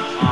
love.